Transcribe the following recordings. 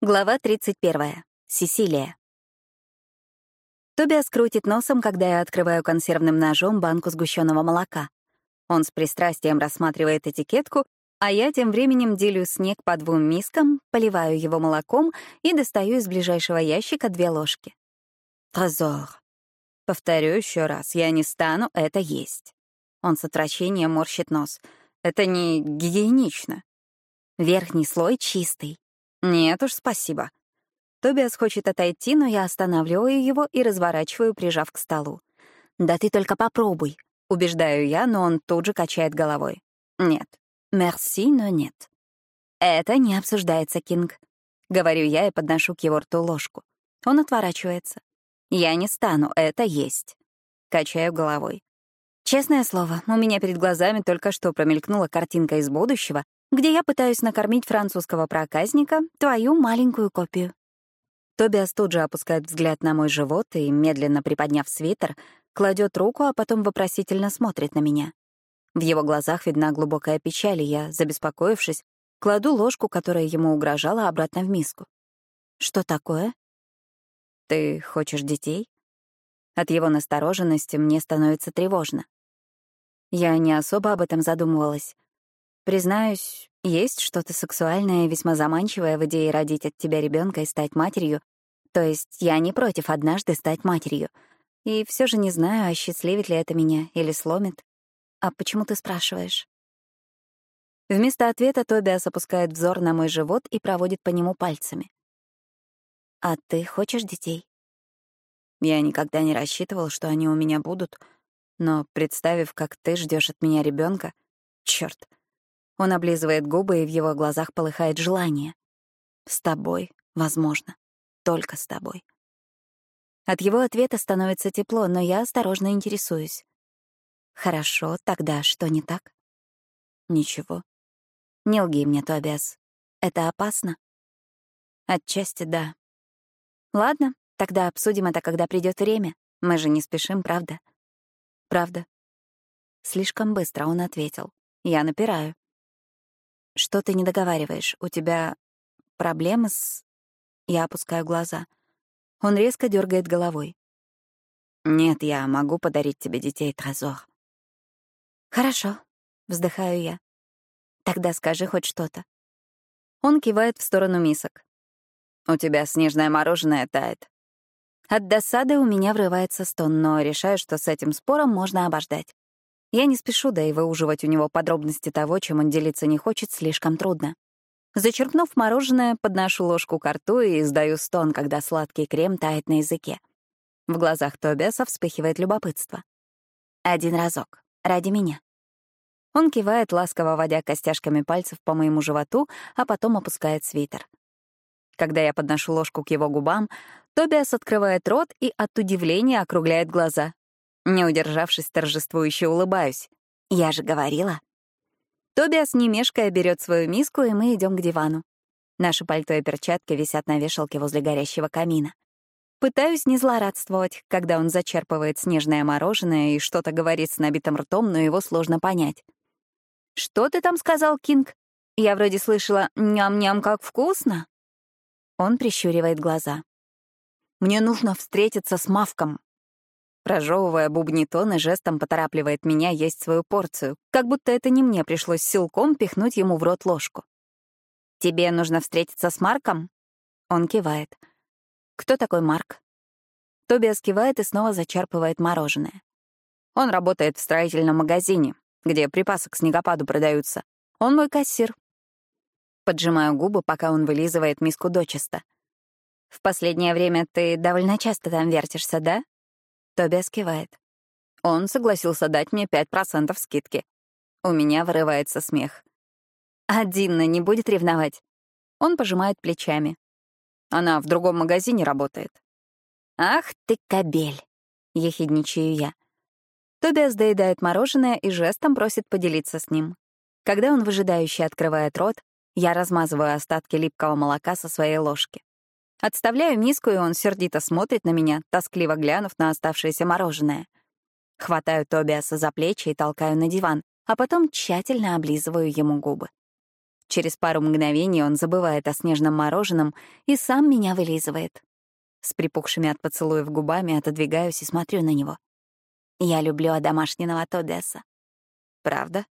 Глава 31. Сесилия. Тобиас крутит носом, когда я открываю консервным ножом банку сгущенного молока. Он с пристрастием рассматривает этикетку, а я тем временем делю снег по двум мискам, поливаю его молоком и достаю из ближайшего ящика две ложки. Трезор. Повторю еще раз, я не стану это есть. Он с отвращением морщит нос. Это не гигиенично. Верхний слой чистый, «Нет уж, спасибо». Тобиас хочет отойти, но я останавливаю его и разворачиваю, прижав к столу. «Да ты только попробуй», — убеждаю я, но он тут же качает головой. «Нет. Мерси, но нет». «Это не обсуждается, Кинг», — говорю я и подношу к его рту ложку. Он отворачивается. «Я не стану это есть». Качаю головой. Честное слово, у меня перед глазами только что промелькнула картинка из будущего, где я пытаюсь накормить французского проказника, твою маленькую копию. Тобиас тут же опускает взгляд на мой живот и, медленно приподняв свитер, кладет руку, а потом вопросительно смотрит на меня. В его глазах видна глубокая печаль, и я, забеспокоившись, кладу ложку, которая ему угрожала, обратно в миску. «Что такое?» «Ты хочешь детей?» От его настороженности мне становится тревожно. Я не особо об этом задумывалась. Признаюсь, есть что-то сексуальное и весьма заманчивое в идее родить от тебя ребенка и стать матерью. То есть я не против однажды стать матерью. И все же не знаю, осчастливит ли это меня или сломит. А почему ты спрашиваешь? Вместо ответа Тобиас опускает взор на мой живот и проводит по нему пальцами. «А ты хочешь детей?» Я никогда не рассчитывал, что они у меня будут, но, представив, как ты ждешь от меня ребенка, черт, он облизывает губы, и в его глазах полыхает желание. «С тобой, возможно. Только с тобой». От его ответа становится тепло, но я осторожно интересуюсь. «Хорошо, тогда что не так?» «Ничего. Не лги мне, Тобиас. Это опасно?» «Отчасти да. Ладно, тогда обсудим это, когда придет время. Мы же не спешим, правда?» «Правда». Слишком быстро он ответил. Я напираю. Что ты не договариваешь? У тебя проблемы с... Я опускаю глаза. Он резко дергает головой. Нет, я могу подарить тебе детей, Трезор. Хорошо, вздыхаю я. Тогда скажи хоть что-то. Он кивает в сторону мисок. У тебя снежное мороженое тает. От досады у меня врывается стон, но решаю, что с этим спором можно обождать. Я не спешу, да и выуживать у него подробности того, чем он делиться не хочет, слишком трудно. Зачерпнув мороженое, подношу ложку к рту и издаю стон, когда сладкий крем тает на языке. В глазах Тобиаса вспыхивает любопытство. Один разок. Ради меня. Он кивает, ласково водя костяшками пальцев по моему животу, а потом опускает свитер. Когда я подношу ложку к его губам, Тобиас открывает рот и от удивления округляет глаза. Не удержавшись, торжествующе улыбаюсь. Я же говорила. Тобиас, не мешкая, берет свою миску, и мы идем к дивану. Наши пальто и перчатки висят на вешалке возле горящего камина. Пытаюсь не злорадствовать, когда он зачерпывает снежное мороженое и что-то говорит с набитым ртом, но его сложно понять. «Что ты там сказал, Кинг? Я вроде слышала «ням-ням, как вкусно». Он прищуривает глаза. «Мне нужно встретиться с Мавком», Прожевывая бубнитон и жестом поторапливает меня есть свою порцию, как будто это не мне пришлось силком пихнуть ему в рот ложку. «Тебе нужно встретиться с Марком?» Он кивает. «Кто такой Марк?» Тобиас кивает и снова зачерпывает мороженое. Он работает в строительном магазине, где припасы к снегопаду продаются. Он мой кассир. Поджимаю губы, пока он вылизывает миску дочисто. «В последнее время ты довольно часто там вертишься, да?» Тобиас кивает. Он согласился дать мне 5% скидки. У меня вырывается смех. А Динна не будет ревновать? Он пожимает плечами. Она в другом магазине работает. «Ах ты, кобель!» — ехидничаю я. Тобиас доедает мороженое и жестом просит поделиться с ним. Когда он выжидающе открывает рот, я размазываю остатки липкого молока со своей ложки. Отставляю миску, и он сердито смотрит на меня, тоскливо глянув на оставшееся мороженое. Хватаю Тобиаса за плечи и толкаю на диван, а потом тщательно облизываю ему губы. Через пару мгновений он забывает о снежном мороженом и сам меня вылизывает. С припухшими от поцелуев губами отодвигаюсь и смотрю на него. Я люблю одомашненного Тодеса. Правда?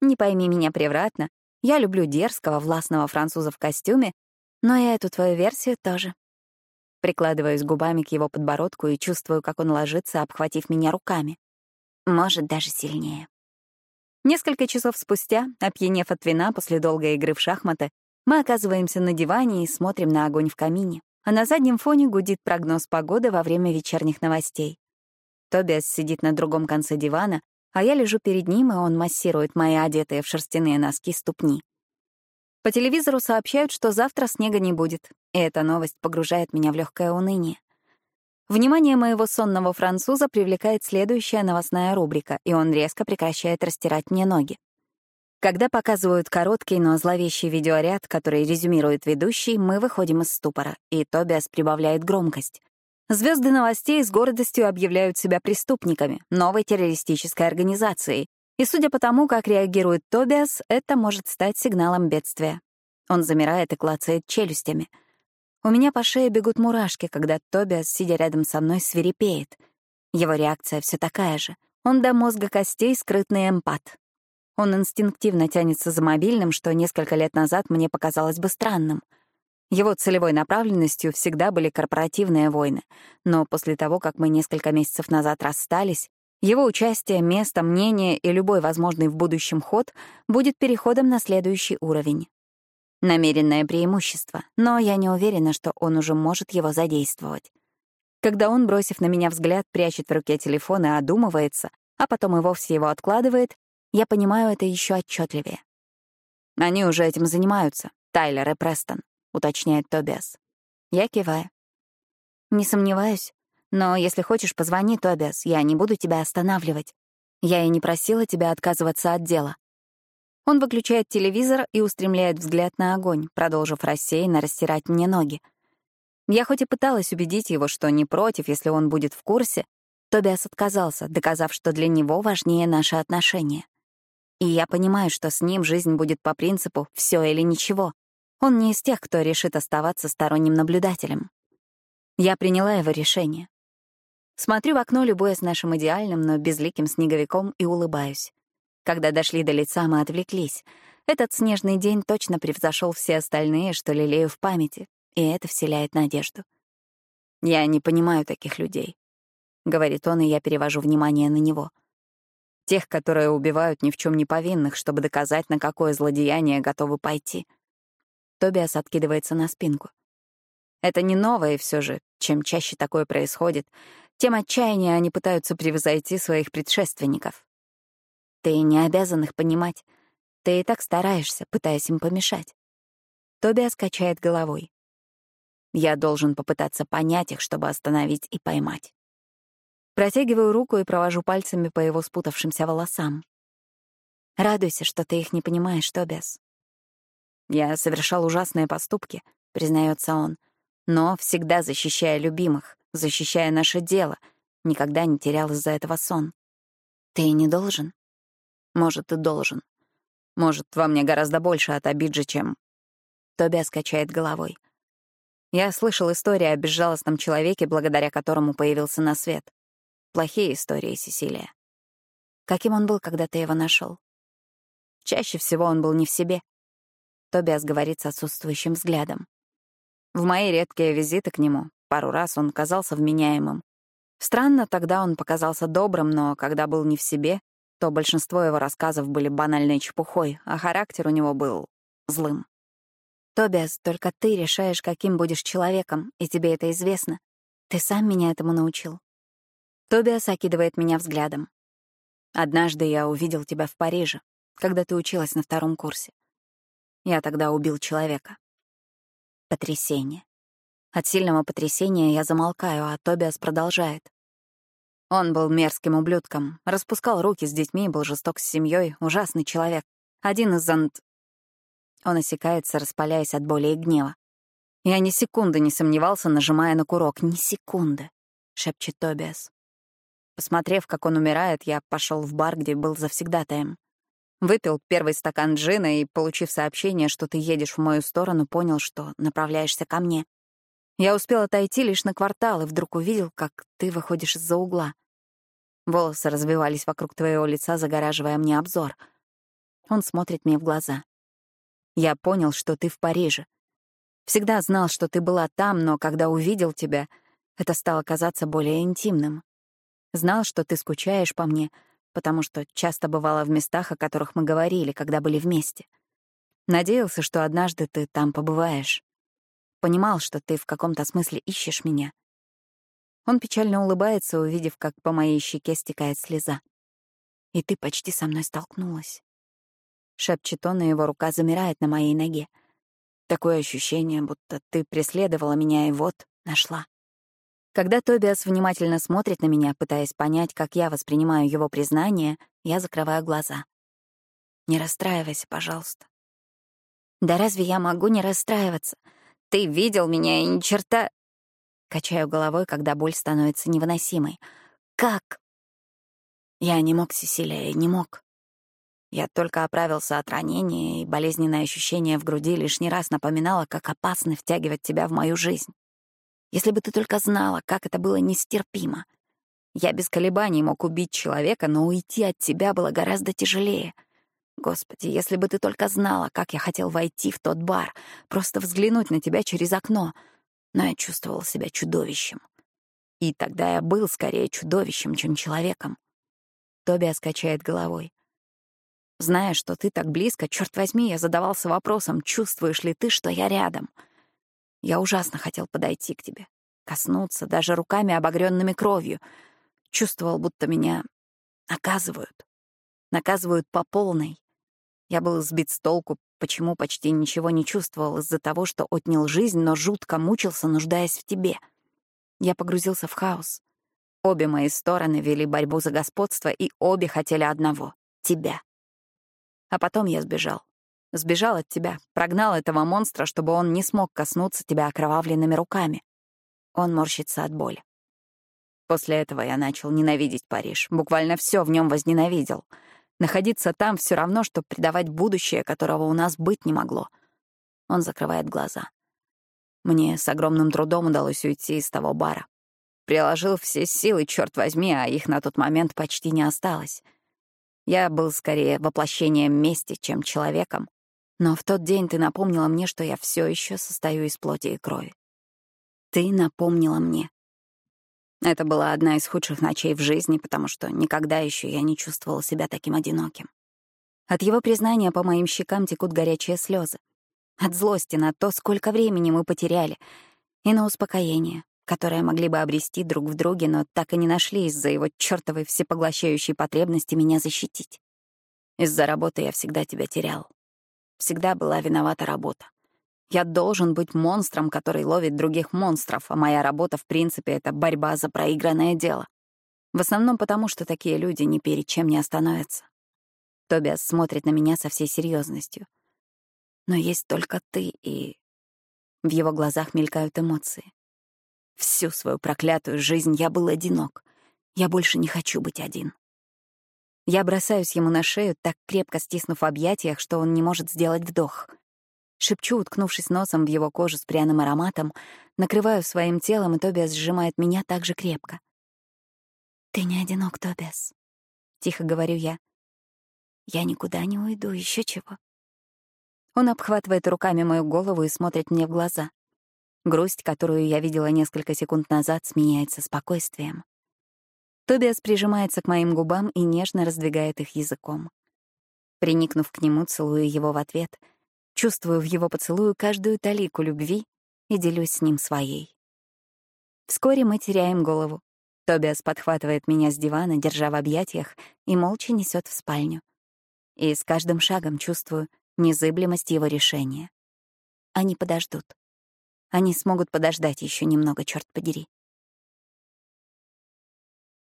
Не пойми меня превратно. Я люблю дерзкого, властного француза в костюме, но и эту твою версию тоже. Прикладываюсь губами к его подбородку и чувствую, как он ложится, обхватив меня руками. Может, даже сильнее. Несколько часов спустя, опьянев от вина после долгой игры в шахматы, мы оказываемся на диване и смотрим на огонь в камине, а на заднем фоне гудит прогноз погоды во время вечерних новостей. Тобиас сидит на другом конце дивана, а я лежу перед ним, и он массирует мои одетые в шерстяные носки ступни. По телевизору сообщают, что завтра снега не будет, и эта новость погружает меня в легкое уныние. Внимание моего сонного француза привлекает следующая новостная рубрика, и он резко прекращает растирать мне ноги. Когда показывают короткий, но зловещий видеоряд, который резюмирует ведущий, мы выходим из ступора, и Тобиас прибавляет громкость. Звезды новостей с гордостью объявляют себя преступниками, новой террористической организацией, и судя по тому, как реагирует Тобиас, это может стать сигналом бедствия. Он замирает и клацает челюстями — у меня по шее бегут мурашки, когда Тобиас, сидя рядом со мной, свирепеет. Его реакция все такая же. Он до мозга костей скрытный эмпат. Он инстинктивно тянется за мобильным, что несколько лет назад мне показалось бы странным. Его целевой направленностью всегда были корпоративные войны, но после того, как мы несколько месяцев назад расстались, его участие, место, мнение и любой возможный в будущем ход будет переходом на следующий уровень. Намеренное преимущество, но я не уверена, что он уже может его задействовать. Когда он, бросив на меня взгляд, прячет в руке телефон и одумывается, а потом и вовсе его откладывает, я понимаю это еще отчетливее. «Они уже этим занимаются, Тайлер и Престон», — уточняет Тобиас. Я киваю. «Не сомневаюсь, но если хочешь, позвони, Тобиас, я не буду тебя останавливать. Я и не просила тебя отказываться от дела. Он выключает телевизор и устремляет взгляд на огонь, продолжив рассеянно растирать мне ноги. Я хоть и пыталась убедить его, что не против, если он будет в курсе, Тобиас отказался, доказав, что для него важнее наши отношения. И я понимаю, что с ним жизнь будет по принципу «все или ничего». Он не из тех, кто решит оставаться сторонним наблюдателем. Я приняла его решение. Смотрю в окно, любуясь нашим идеальным, но безликим снеговиком, и улыбаюсь. Когда дошли до лица, мы отвлеклись. Этот снежный день точно превзошел все остальные, что лелею в памяти, и это вселяет надежду. «Я не понимаю таких людей», — говорит он, и я перевожу внимание на него. Тех, которые убивают ни в чем не повинных, чтобы доказать, на какое злодеяние готовы пойти. Тобиас откидывается на спинку. Это не новое, все же, чем чаще такое происходит, тем отчаяннее они пытаются превзойти своих предшественников. Ты не обязан их понимать. Ты и так стараешься, пытаясь им помешать. Тобиас качает головой. Я должен попытаться понять их, чтобы остановить и поймать. Протягиваю руку и провожу пальцами по его спутавшимся волосам. Радуйся, что ты их не понимаешь, Тобиас. Я совершал ужасные поступки, признается он, но всегда защищая любимых, защищая наше дело, никогда не терял из-за этого сон. Ты не должен. Может, ты должен. Может, во мне гораздо больше от обиджи, чем... Тобиас качает головой. Я слышал истории о безжалостном человеке, благодаря которому появился на свет. Плохие истории, Сесилия. Каким он был, когда ты его нашел? Чаще всего он был не в себе. Тобиас говорит с отсутствующим взглядом. В мои редкие визиты к нему пару раз он казался вменяемым. Странно, тогда он показался добрым, но когда был не в себе, то большинство его рассказов были банальной чепухой, а характер у него был злым. «Тобиас, только ты решаешь, каким будешь человеком, и тебе это известно. Ты сам меня этому научил». Тобиас окидывает меня взглядом. «Однажды я увидел тебя в Париже, когда ты училась на втором курсе. Я тогда убил человека». Потрясение. От сильного потрясения я замолкаю, а Тобиас продолжает. Он был мерзким ублюдком, распускал руки с детьми, был жесток с семьей, ужасный человек. Один из зонт... Он осекается, распаляясь от боли и гнева. Я ни секунды не сомневался, нажимая на курок. Ни секунды, — шепчет Тобиас. Посмотрев, как он умирает, я пошел в бар, где был завсегдатаем. Выпил первый стакан джина и, получив сообщение, что ты едешь в мою сторону, понял, что направляешься ко мне. Я успел отойти лишь на квартал и вдруг увидел, как ты выходишь из-за угла. Волосы развивались вокруг твоего лица, загораживая мне обзор. Он смотрит мне в глаза. Я понял, что ты в Париже. Всегда знал, что ты была там, но когда увидел тебя, это стало казаться более интимным. Знал, что ты скучаешь по мне — потому что часто бывала в местах, о которых мы говорили, когда были вместе. Надеялся, что однажды ты там побываешь. Понимал, что ты в каком-то смысле ищешь меня. Он печально улыбается, увидев, как по моей щеке стекает слеза. И ты почти со мной столкнулась. Шепчет он, и его рука замирает на моей ноге. Такое ощущение, будто ты преследовала меня и вот нашла. Когда Тобиас внимательно смотрит на меня, пытаясь понять, как я воспринимаю его признание, я закрываю глаза. «Не расстраивайся, пожалуйста». «Да разве я могу не расстраиваться? Ты видел меня и ни черта...» Качаю головой, когда боль становится невыносимой. «Как?» Я не мог, Сесилия, не мог. Я только оправился от ранения, и болезненное ощущение в груди лишний раз напоминало, как опасно втягивать тебя в мою жизнь. Если бы ты только знала, как это было нестерпимо. Я без колебаний мог убить человека, но уйти от тебя было гораздо тяжелее. Господи, если бы ты только знала, как я хотел войти в тот бар, просто взглянуть на тебя через окно. Но я чувствовал себя чудовищем. И тогда я был скорее чудовищем, чем человеком. Тоби скачает головой. Зная, что ты так близко, черт возьми, я задавался вопросом, чувствуешь ли ты, что я рядом — я ужасно хотел подойти к тебе, коснуться, даже руками, обогренными кровью. Чувствовал, будто меня наказывают. Наказывают по полной. Я был сбит с толку, почему почти ничего не чувствовал из-за того, что отнял жизнь, но жутко мучился, нуждаясь в тебе. Я погрузился в хаос. Обе мои стороны вели борьбу за господство, и обе хотели одного — тебя. А потом я сбежал. Сбежал от тебя, прогнал этого монстра, чтобы он не смог коснуться тебя окровавленными руками. Он морщится от боли. После этого я начал ненавидеть Париж. Буквально все в нем возненавидел. Находиться там все равно, что предавать будущее, которого у нас быть не могло. Он закрывает глаза. Мне с огромным трудом удалось уйти из того бара. Приложил все силы, черт возьми, а их на тот момент почти не осталось. Я был скорее воплощением мести, чем человеком, но в тот день ты напомнила мне, что я все еще состою из плоти и крови. Ты напомнила мне. Это была одна из худших ночей в жизни, потому что никогда еще я не чувствовала себя таким одиноким. От его признания по моим щекам текут горячие слезы. От злости на то, сколько времени мы потеряли, и на успокоение, которое могли бы обрести друг в друге, но так и не нашли из-за его чертовой всепоглощающей потребности меня защитить. Из-за работы я всегда тебя терял. Всегда была виновата работа. Я должен быть монстром, который ловит других монстров, а моя работа, в принципе, — это борьба за проигранное дело. В основном потому, что такие люди ни перед чем не остановятся. Тобиас смотрит на меня со всей серьезностью. Но есть только ты, и... В его глазах мелькают эмоции. Всю свою проклятую жизнь я был одинок. Я больше не хочу быть один. Я бросаюсь ему на шею, так крепко стиснув объятиях, что он не может сделать вдох. Шепчу, уткнувшись носом в его кожу с пряным ароматом, накрываю своим телом, и Тобиас сжимает меня так же крепко. «Ты не одинок, Тобиас», — тихо говорю я. «Я никуда не уйду, еще чего». Он обхватывает руками мою голову и смотрит мне в глаза. Грусть, которую я видела несколько секунд назад, сменяется спокойствием. Тобиас прижимается к моим губам и нежно раздвигает их языком. Приникнув к нему, целую его в ответ, чувствую в его поцелую каждую талику любви и делюсь с ним своей. Вскоре мы теряем голову. Тобиас подхватывает меня с дивана, держа в объятиях, и молча несет в спальню. И с каждым шагом чувствую незыблемость его решения. Они подождут. Они смогут подождать еще немного, черт подери.